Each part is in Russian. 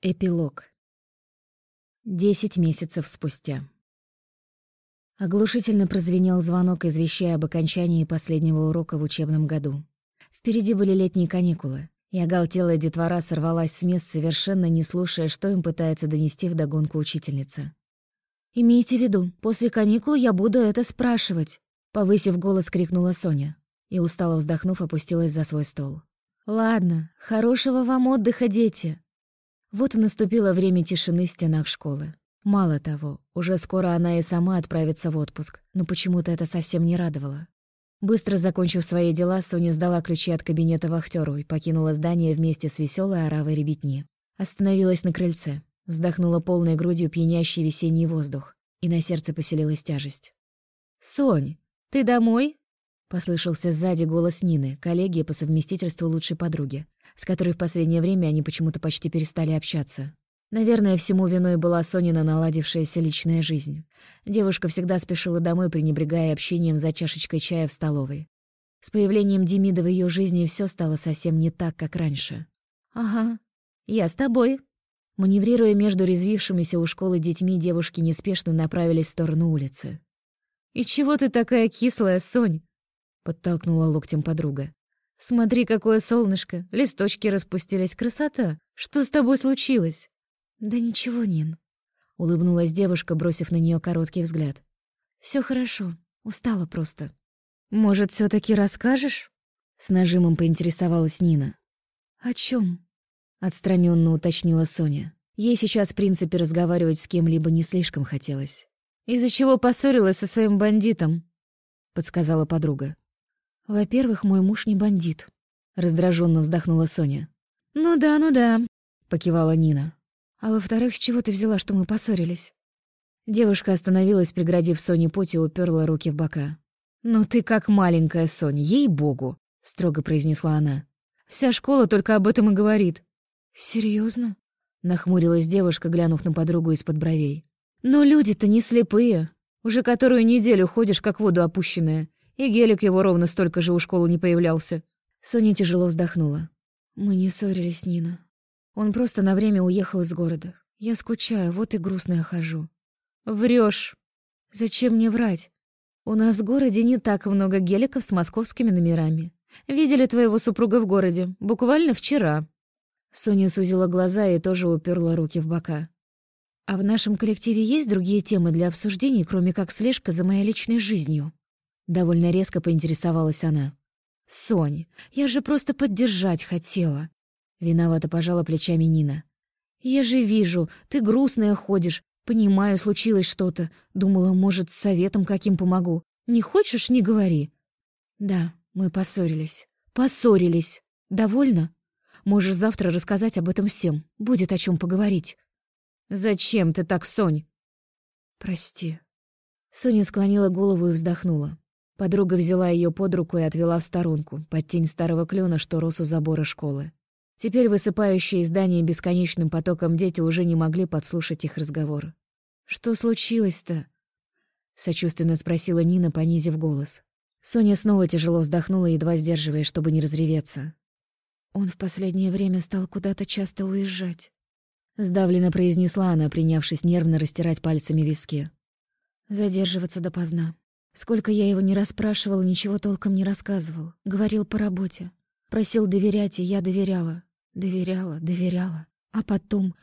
Эпилог. Десять месяцев спустя. Оглушительно прозвенел звонок, извещая об окончании последнего урока в учебном году. Впереди были летние каникулы, и оголтелая детвора сорвалась с мест, совершенно не слушая, что им пытается донести вдогонку учительница. «Имейте в виду, после каникул я буду это спрашивать», — повысив голос, крикнула Соня, и, устало вздохнув, опустилась за свой стол. «Ладно, хорошего вам отдыха, дети!» Вот и наступило время тишины в стенах школы. Мало того, уже скоро она и сама отправится в отпуск, но почему-то это совсем не радовало. Быстро закончив свои дела, Соня сдала ключи от кабинета вахтеру и покинула здание вместе с веселой оравой ребятни. Остановилась на крыльце, вздохнула полной грудью пьянящий весенний воздух, и на сердце поселилась тяжесть. «Сонь, ты домой?» — послышался сзади голос Нины, коллеги по совместительству лучшей подруги с которой в последнее время они почему-то почти перестали общаться. Наверное, всему виной была Сонина наладившаяся личная жизнь. Девушка всегда спешила домой, пренебрегая общением за чашечкой чая в столовой. С появлением Демида в ее жизни все стало совсем не так, как раньше. «Ага, я с тобой». Маневрируя между резвившимися у школы детьми, девушки неспешно направились в сторону улицы. «И чего ты такая кислая, Сонь?» — подтолкнула локтем подруга. Смотри, какое солнышко, листочки распустились, красота. Что с тобой случилось? Да ничего, Нин. Улыбнулась девушка, бросив на нее короткий взгляд. Все хорошо, устала просто. Может, все таки расскажешь? С нажимом поинтересовалась Нина. О чем? Отстраненно уточнила Соня. Ей сейчас, в принципе, разговаривать с кем-либо не слишком хотелось. «Из-за чего поссорилась со своим бандитом?» — подсказала подруга. «Во-первых, мой муж не бандит», — раздраженно вздохнула Соня. «Ну да, ну да», — покивала Нина. «А во-вторых, с чего ты взяла, что мы поссорились?» Девушка остановилась, преградив Соне путь и уперла руки в бока. «Ну ты как маленькая, Соня, ей-богу!» — строго произнесла она. «Вся школа только об этом и говорит». Серьезно? нахмурилась девушка, глянув на подругу из-под бровей. «Но люди-то не слепые. Уже которую неделю ходишь, как воду опущенная. И гелик его ровно столько же у школы не появлялся. Соня тяжело вздохнула. Мы не ссорились, Нина. Он просто на время уехал из города. Я скучаю, вот и грустно я хожу. Врешь. Зачем мне врать? У нас в городе не так много геликов с московскими номерами. Видели твоего супруга в городе, буквально вчера. Соня сузила глаза и тоже уперла руки в бока. А в нашем коллективе есть другие темы для обсуждений, кроме как слежка за моей личной жизнью? Довольно резко поинтересовалась она. «Сонь, я же просто поддержать хотела». Виновато пожала плечами Нина. «Я же вижу, ты грустная ходишь. Понимаю, случилось что-то. Думала, может, советом каким помогу. Не хочешь — не говори». «Да, мы поссорились. Поссорились. Довольно? Можешь завтра рассказать об этом всем. Будет о чем поговорить». «Зачем ты так, Сонь?» «Прости». Соня склонила голову и вздохнула. Подруга взяла ее под руку и отвела в сторонку, под тень старого клена, что рос у забора школы. Теперь высыпающие из здания бесконечным потоком дети уже не могли подслушать их разговор. «Что случилось-то?» — сочувственно спросила Нина, понизив голос. Соня снова тяжело вздохнула, едва сдерживая, чтобы не разреветься. «Он в последнее время стал куда-то часто уезжать», — сдавленно произнесла она, принявшись нервно растирать пальцами виски. «Задерживаться допоздна. Сколько я его не расспрашивала, ничего толком не рассказывал. Говорил по работе. Просил доверять, и я доверяла. Доверяла, доверяла. А потом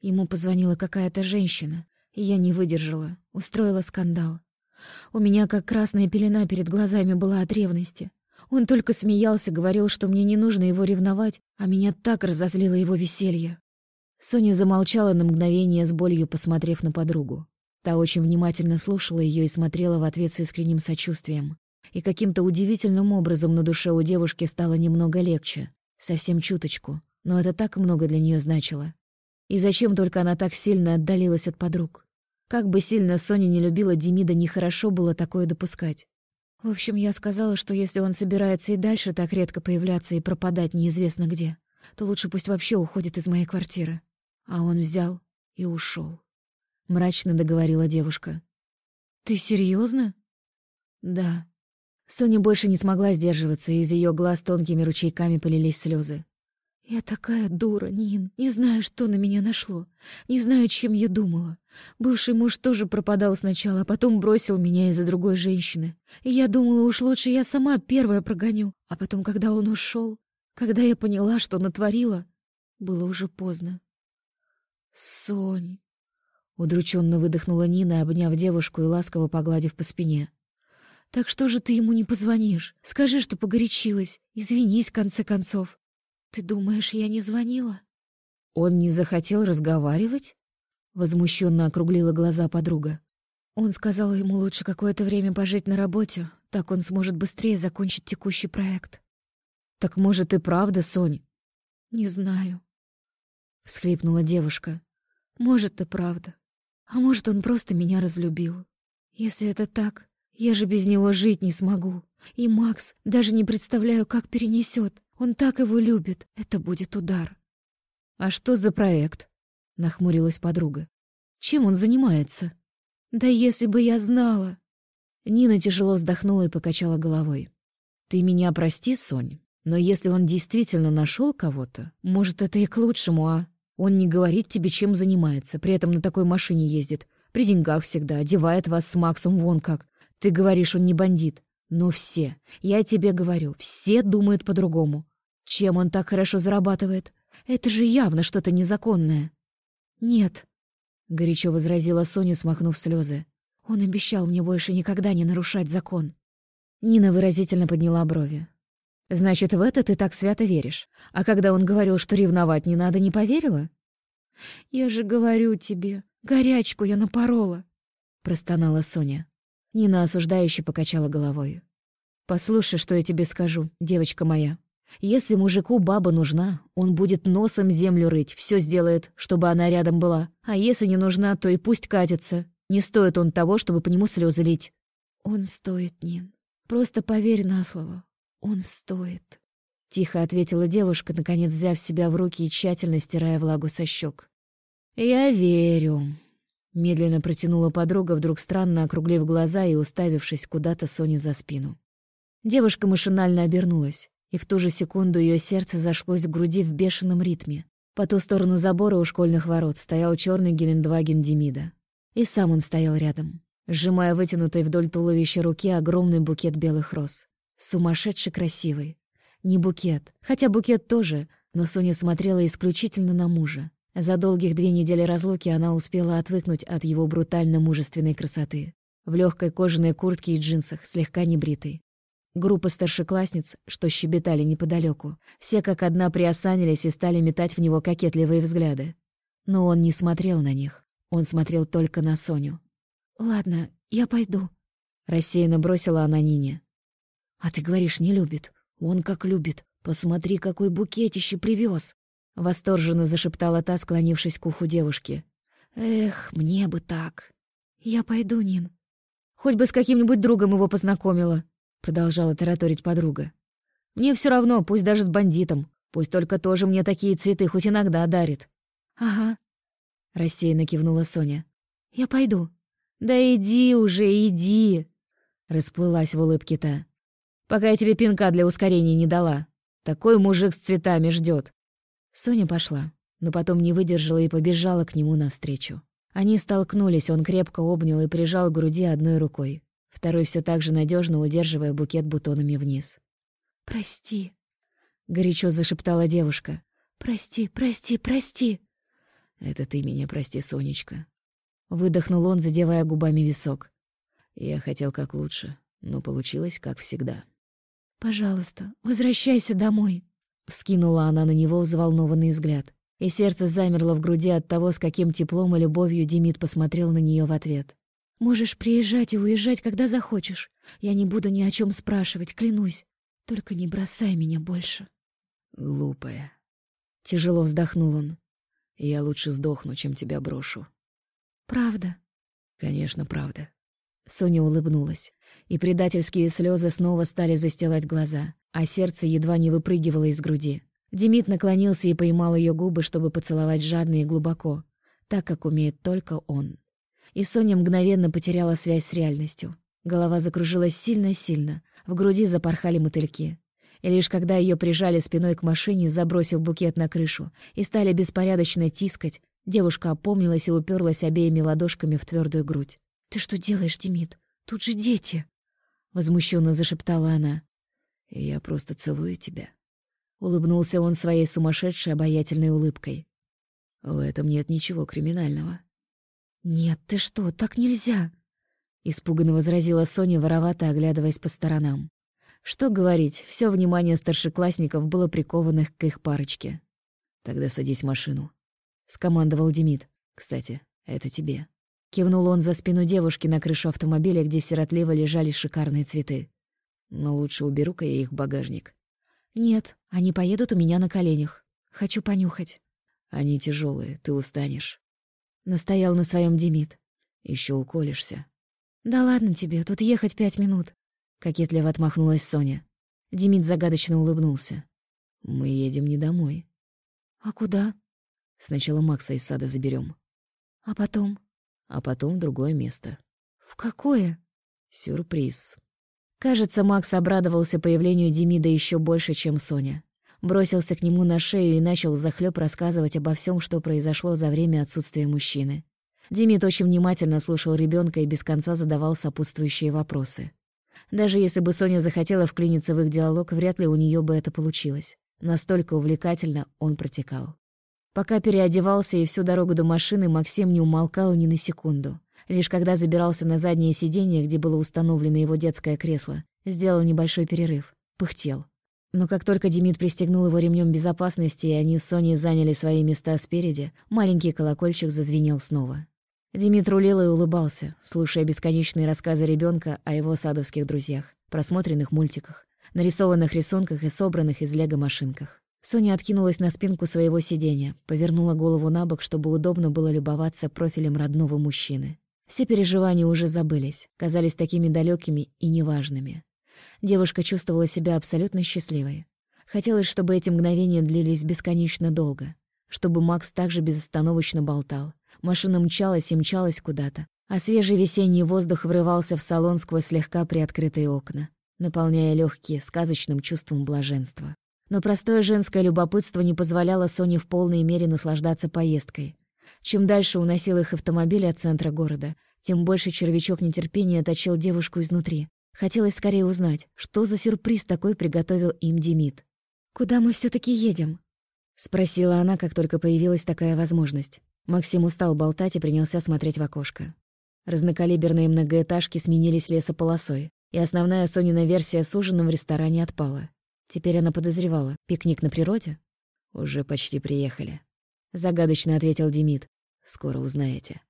ему позвонила какая-то женщина, и я не выдержала, устроила скандал. У меня как красная пелена перед глазами была от ревности. Он только смеялся, говорил, что мне не нужно его ревновать, а меня так разозлило его веселье. Соня замолчала на мгновение с болью, посмотрев на подругу. Та очень внимательно слушала ее и смотрела в ответ с искренним сочувствием. И каким-то удивительным образом на душе у девушки стало немного легче. Совсем чуточку. Но это так много для нее значило. И зачем только она так сильно отдалилась от подруг? Как бы сильно Соня не любила Демида, нехорошо было такое допускать. В общем, я сказала, что если он собирается и дальше так редко появляться и пропадать неизвестно где, то лучше пусть вообще уходит из моей квартиры. А он взял и ушел мрачно договорила девушка. Ты серьезно? Да. Соня больше не смогла сдерживаться, и из ее глаз тонкими ручейками полились слезы. «Я такая дура, Нин. Не знаю, что на меня нашло. Не знаю, чем я думала. Бывший муж тоже пропадал сначала, а потом бросил меня из-за другой женщины. И я думала, уж лучше я сама первая прогоню. А потом, когда он ушел, когда я поняла, что натворила, было уже поздно. «Сонь!» — удрученно выдохнула Нина, обняв девушку и ласково погладив по спине. «Так что же ты ему не позвонишь? Скажи, что погорячилась. Извинись, в конце концов». «Ты думаешь, я не звонила?» «Он не захотел разговаривать?» Возмущенно округлила глаза подруга. Он сказал ему лучше какое-то время пожить на работе, так он сможет быстрее закончить текущий проект. «Так может и правда, Сонь?» «Не знаю», — всхлипнула девушка. «Может и правда. А может, он просто меня разлюбил. Если это так, я же без него жить не смогу. И Макс даже не представляю, как перенесет. Он так его любит. Это будет удар. А что за проект? Нахмурилась подруга. Чем он занимается? Да если бы я знала. Нина тяжело вздохнула и покачала головой. Ты меня прости, Сонь, но если он действительно нашел кого-то, может, это и к лучшему, а? Он не говорит тебе, чем занимается, при этом на такой машине ездит, при деньгах всегда, одевает вас с Максом вон как. Ты говоришь, он не бандит. Но все, я тебе говорю, все думают по-другому. Чем он так хорошо зарабатывает? Это же явно что-то незаконное. Нет, горячо возразила Соня, смахнув слезы. Он обещал мне больше никогда не нарушать закон. Нина выразительно подняла брови. Значит, в это ты так свято веришь. А когда он говорил, что ревновать не надо, не поверила? Я же говорю тебе, горячку я напорола, простонала Соня. Нина осуждающе покачала головой. «Послушай, что я тебе скажу, девочка моя. Если мужику баба нужна, он будет носом землю рыть, все сделает, чтобы она рядом была. А если не нужна, то и пусть катится. Не стоит он того, чтобы по нему слезы лить». «Он стоит, Нин. Просто поверь на слово. Он стоит». Тихо ответила девушка, наконец взяв себя в руки и тщательно стирая влагу со щек. «Я верю», Медленно протянула подруга, вдруг странно округлив глаза и уставившись куда-то Соне за спину. Девушка машинально обернулась, и в ту же секунду ее сердце зашлось в груди в бешеном ритме. По ту сторону забора у школьных ворот стоял черный Гелендваген Демида. И сам он стоял рядом, сжимая вытянутой вдоль туловища руки огромный букет белых роз. Сумасшедший красивый. Не букет, хотя букет тоже, но Соня смотрела исключительно на мужа. За долгих две недели разлуки она успела отвыкнуть от его брутально-мужественной красоты. В легкой кожаной куртке и джинсах, слегка небритой. Группа старшеклассниц, что щебетали неподалеку, все как одна приосанились и стали метать в него кокетливые взгляды. Но он не смотрел на них. Он смотрел только на Соню. «Ладно, я пойду», — рассеянно бросила она Нине. «А ты говоришь, не любит. Он как любит. Посмотри, какой букетище привез. Восторженно зашептала та, склонившись к уху девушки. «Эх, мне бы так!» «Я пойду, Нин». «Хоть бы с каким-нибудь другом его познакомила», — продолжала тараторить подруга. «Мне все равно, пусть даже с бандитом. Пусть только тоже мне такие цветы хоть иногда дарит». «Ага», — рассеянно кивнула Соня. «Я пойду». «Да иди уже, иди!» — расплылась в улыбке та. «Пока я тебе пинка для ускорения не дала. Такой мужик с цветами ждет. Соня пошла, но потом не выдержала и побежала к нему навстречу. Они столкнулись, он крепко обнял и прижал к груди одной рукой, второй все так же надежно удерживая букет бутонами вниз. «Прости», — горячо зашептала девушка. «Прости, прости, прости». «Это ты меня прости, Сонечка». Выдохнул он, задевая губами висок. Я хотел как лучше, но получилось как всегда. «Пожалуйста, возвращайся домой», Вскинула она на него взволнованный взгляд. И сердце замерло в груди от того, с каким теплом и любовью Демид посмотрел на нее в ответ. «Можешь приезжать и уезжать, когда захочешь. Я не буду ни о чем спрашивать, клянусь. Только не бросай меня больше». «Глупая». Тяжело вздохнул он. «Я лучше сдохну, чем тебя брошу». «Правда?» «Конечно, правда». Соня улыбнулась, и предательские слезы снова стали застилать глаза а сердце едва не выпрыгивало из груди. Демид наклонился и поймал ее губы, чтобы поцеловать жадно и глубоко, так, как умеет только он. И Соня мгновенно потеряла связь с реальностью. Голова закружилась сильно-сильно, в груди запорхали мотыльки. И лишь когда ее прижали спиной к машине, забросив букет на крышу, и стали беспорядочно тискать, девушка опомнилась и уперлась обеими ладошками в твердую грудь. «Ты что делаешь, Демид? Тут же дети!» Возмущенно зашептала она. «Я просто целую тебя». Улыбнулся он своей сумасшедшей обаятельной улыбкой. «В этом нет ничего криминального». «Нет, ты что, так нельзя!» Испуганно возразила Соня, воровато оглядываясь по сторонам. Что говорить, все внимание старшеклассников было приковано к их парочке. «Тогда садись в машину», — скомандовал Демид. «Кстати, это тебе». Кивнул он за спину девушки на крышу автомобиля, где сиротливо лежали шикарные цветы. «Но лучше уберу-ка я их в багажник». «Нет, они поедут у меня на коленях. Хочу понюхать». «Они тяжелые, ты устанешь». Настоял на своем Демид. Еще уколешься». «Да ладно тебе, тут ехать пять минут», — кокетливо отмахнулась Соня. Демид загадочно улыбнулся. «Мы едем не домой». «А куда?» «Сначала Макса из сада заберем. «А потом?» «А потом в другое место». «В какое?» «Сюрприз». Кажется, Макс обрадовался появлению Демида еще больше, чем Соня. Бросился к нему на шею и начал захлеб рассказывать обо всем, что произошло за время отсутствия мужчины. Демид очень внимательно слушал ребенка и без конца задавал сопутствующие вопросы. Даже если бы Соня захотела вклиниться в их диалог, вряд ли у нее бы это получилось. Настолько увлекательно он протекал. Пока переодевался и всю дорогу до машины, Максим не умолкал ни на секунду. Лишь когда забирался на заднее сиденье, где было установлено его детское кресло, сделал небольшой перерыв. Пыхтел. Но как только Демид пристегнул его ремнем безопасности, и они с Соней заняли свои места спереди, маленький колокольчик зазвенел снова. Димит рулил и улыбался, слушая бесконечные рассказы ребенка о его садовских друзьях, просмотренных мультиках, нарисованных рисунках и собранных из лего-машинках. Соня откинулась на спинку своего сиденья, повернула голову на бок, чтобы удобно было любоваться профилем родного мужчины. Все переживания уже забылись, казались такими далекими и неважными. Девушка чувствовала себя абсолютно счастливой. Хотелось, чтобы эти мгновения длились бесконечно долго, чтобы Макс также безостановочно болтал, Машина мчалась и мчалась куда-то, а свежий весенний воздух врывался в салон сквозь слегка приоткрытые окна, наполняя легкие сказочным чувством блаженства. Но простое женское любопытство не позволяло Соне в полной мере наслаждаться поездкой. Чем дальше уносил их автомобиль от центра города, тем больше червячок нетерпения точил девушку изнутри. Хотелось скорее узнать, что за сюрприз такой приготовил им Демид. «Куда мы все таки едем?» — спросила она, как только появилась такая возможность. Максим устал болтать и принялся смотреть в окошко. Разнокалиберные многоэтажки сменились лесополосой, и основная Сонина версия с ужином в ресторане отпала. Теперь она подозревала. Пикник на природе? «Уже почти приехали», — загадочно ответил Демид. «Скоро узнаете».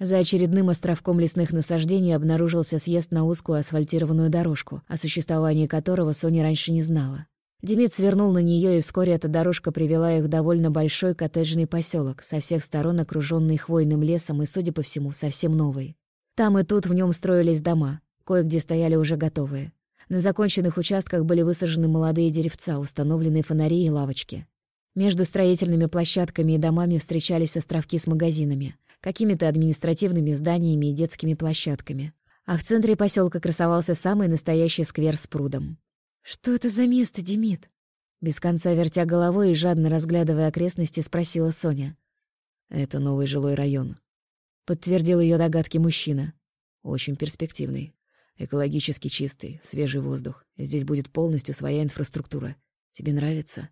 За очередным островком лесных насаждений обнаружился съезд на узкую асфальтированную дорожку, о существовании которого Соня раньше не знала. Демид свернул на нее, и вскоре эта дорожка привела их в довольно большой коттеджный поселок, со всех сторон окруженный хвойным лесом и, судя по всему, совсем новый. Там и тут в нем строились дома, кое-где стояли уже готовые. На законченных участках были высажены молодые деревца, установлены фонари и лавочки. Между строительными площадками и домами встречались островки с магазинами, какими-то административными зданиями и детскими площадками. А в центре поселка красовался самый настоящий сквер с прудом. «Что это за место, Демид?» Без конца вертя головой и жадно разглядывая окрестности, спросила Соня. «Это новый жилой район», — подтвердил ее догадки мужчина. «Очень перспективный, экологически чистый, свежий воздух. Здесь будет полностью своя инфраструктура. Тебе нравится?»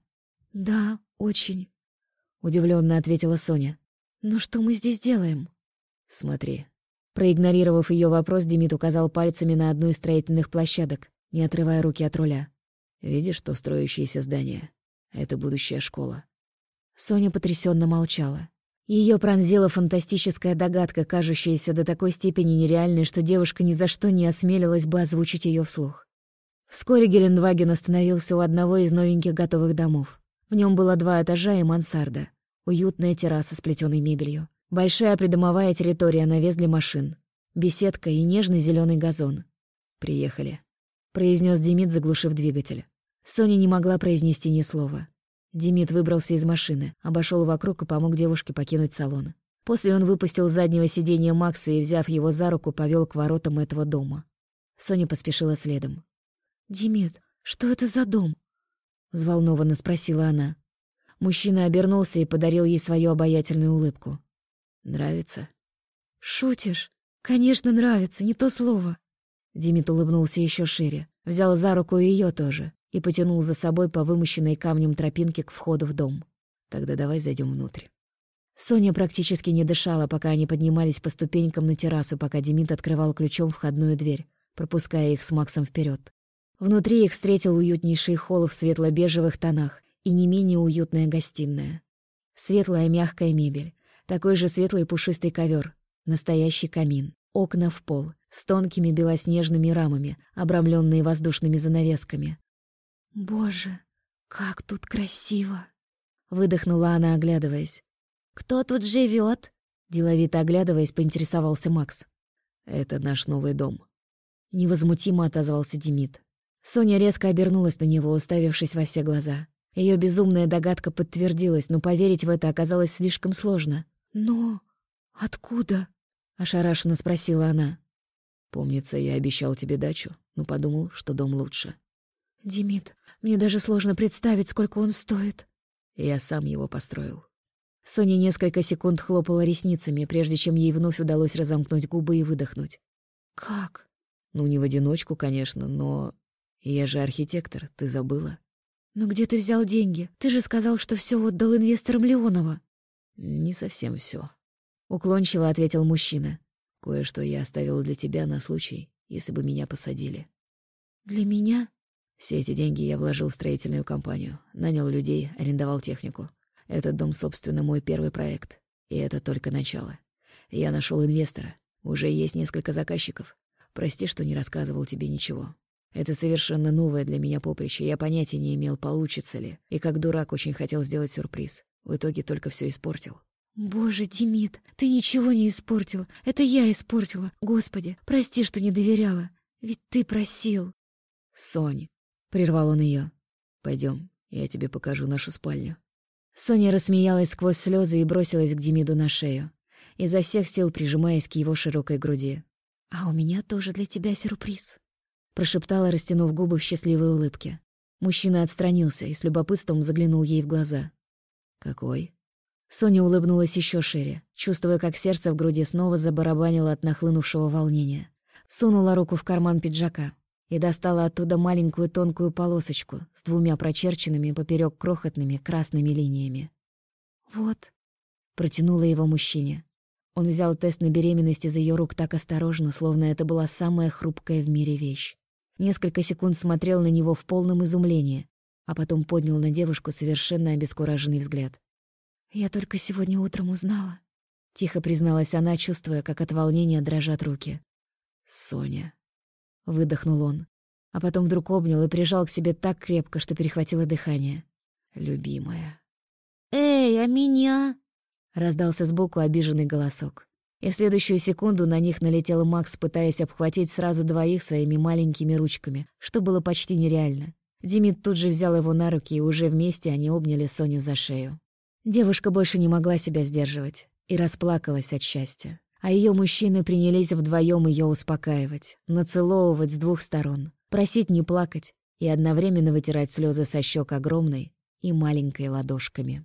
«Да, очень», — удивленно ответила Соня. «Но что мы здесь делаем?» «Смотри». Проигнорировав ее вопрос, Демид указал пальцами на одну из строительных площадок не отрывая руки от руля. «Видишь то строящееся здание? Это будущая школа». Соня потрясенно молчала. Ее пронзила фантастическая догадка, кажущаяся до такой степени нереальной, что девушка ни за что не осмелилась бы озвучить ее вслух. Вскоре Гелендваген остановился у одного из новеньких готовых домов. В нем было два этажа и мансарда. Уютная терраса с плетеной мебелью. Большая придомовая территория, навес для машин. Беседка и нежный зеленый газон. «Приехали», произнес Демид, заглушив двигатель. Соня не могла произнести ни слова. Демид выбрался из машины, обошел вокруг и помог девушке покинуть салон. После он выпустил с заднего сиденья Макса и, взяв его за руку, повел к воротам этого дома. Соня поспешила следом. «Демид, что это за дом? — взволнованно спросила она. Мужчина обернулся и подарил ей свою обаятельную улыбку. «Нравится?» «Шутишь? Конечно, нравится, не то слово». Димит улыбнулся еще шире, взял за руку ее тоже и потянул за собой по вымощенной камнем тропинке к входу в дом. «Тогда давай зайдем внутрь». Соня практически не дышала, пока они поднимались по ступенькам на террасу, пока Демид открывал ключом входную дверь, пропуская их с Максом вперед. Внутри их встретил уютнейший холл в светло-бежевых тонах и не менее уютная гостиная. Светлая мягкая мебель, такой же светлый пушистый ковер, настоящий камин, окна в пол с тонкими белоснежными рамами, обрамленные воздушными занавесками. «Боже, как тут красиво!» — выдохнула она, оглядываясь. «Кто тут живет? деловито оглядываясь, поинтересовался Макс. «Это наш новый дом», — невозмутимо отозвался Демид. Соня резко обернулась на него, уставившись во все глаза. Ее безумная догадка подтвердилась, но поверить в это оказалось слишком сложно. «Но откуда?» — ошарашенно спросила она. «Помнится, я обещал тебе дачу, но подумал, что дом лучше». «Димит, мне даже сложно представить, сколько он стоит». «Я сам его построил». Соня несколько секунд хлопала ресницами, прежде чем ей вновь удалось разомкнуть губы и выдохнуть. «Как?» «Ну, не в одиночку, конечно, но... Я же архитектор, ты забыла?» «Но где ты взял деньги? Ты же сказал, что все отдал инвесторам Леонова». «Не совсем все, уклончиво ответил мужчина. «Кое-что я оставил для тебя на случай, если бы меня посадили». «Для меня?» Все эти деньги я вложил в строительную компанию, нанял людей, арендовал технику. Этот дом, собственно, мой первый проект. И это только начало. Я нашел инвестора. Уже есть несколько заказчиков. Прости, что не рассказывал тебе ничего. Это совершенно новое для меня поприще, я понятия не имел, получится ли. И как дурак очень хотел сделать сюрприз. В итоге только все испортил. «Боже, Демид, ты ничего не испортил. Это я испортила. Господи, прости, что не доверяла. Ведь ты просил». «Сонь», — прервал он ее. Пойдем, я тебе покажу нашу спальню». Соня рассмеялась сквозь слезы и бросилась к Демиду на шею, изо всех сил прижимаясь к его широкой груди. «А у меня тоже для тебя сюрприз», прошептала, растянув губы в счастливой улыбке. Мужчина отстранился и с любопытством заглянул ей в глаза. «Какой?» Соня улыбнулась еще шире, чувствуя, как сердце в груди снова забарабанило от нахлынувшего волнения. Сунула руку в карман пиджака и достала оттуда маленькую тонкую полосочку с двумя прочерченными поперек крохотными красными линиями. «Вот», — протянула его мужчине. Он взял тест на беременность из ее рук так осторожно, словно это была самая хрупкая в мире вещь. Несколько секунд смотрел на него в полном изумлении, а потом поднял на девушку совершенно обескураженный взгляд. «Я только сегодня утром узнала», — тихо призналась она, чувствуя, как от волнения дрожат руки. «Соня», — выдохнул он, а потом вдруг обнял и прижал к себе так крепко, что перехватило дыхание. «Любимая». «Эй, а меня?» — раздался сбоку обиженный голосок и в следующую секунду на них налетел Макс, пытаясь обхватить сразу двоих своими маленькими ручками, что было почти нереально. Димит тут же взял его на руки, и уже вместе они обняли Соню за шею. Девушка больше не могла себя сдерживать и расплакалась от счастья. А ее мужчины принялись вдвоем ее успокаивать, нацеловывать с двух сторон, просить не плакать и одновременно вытирать слезы со щек огромной и маленькой ладошками.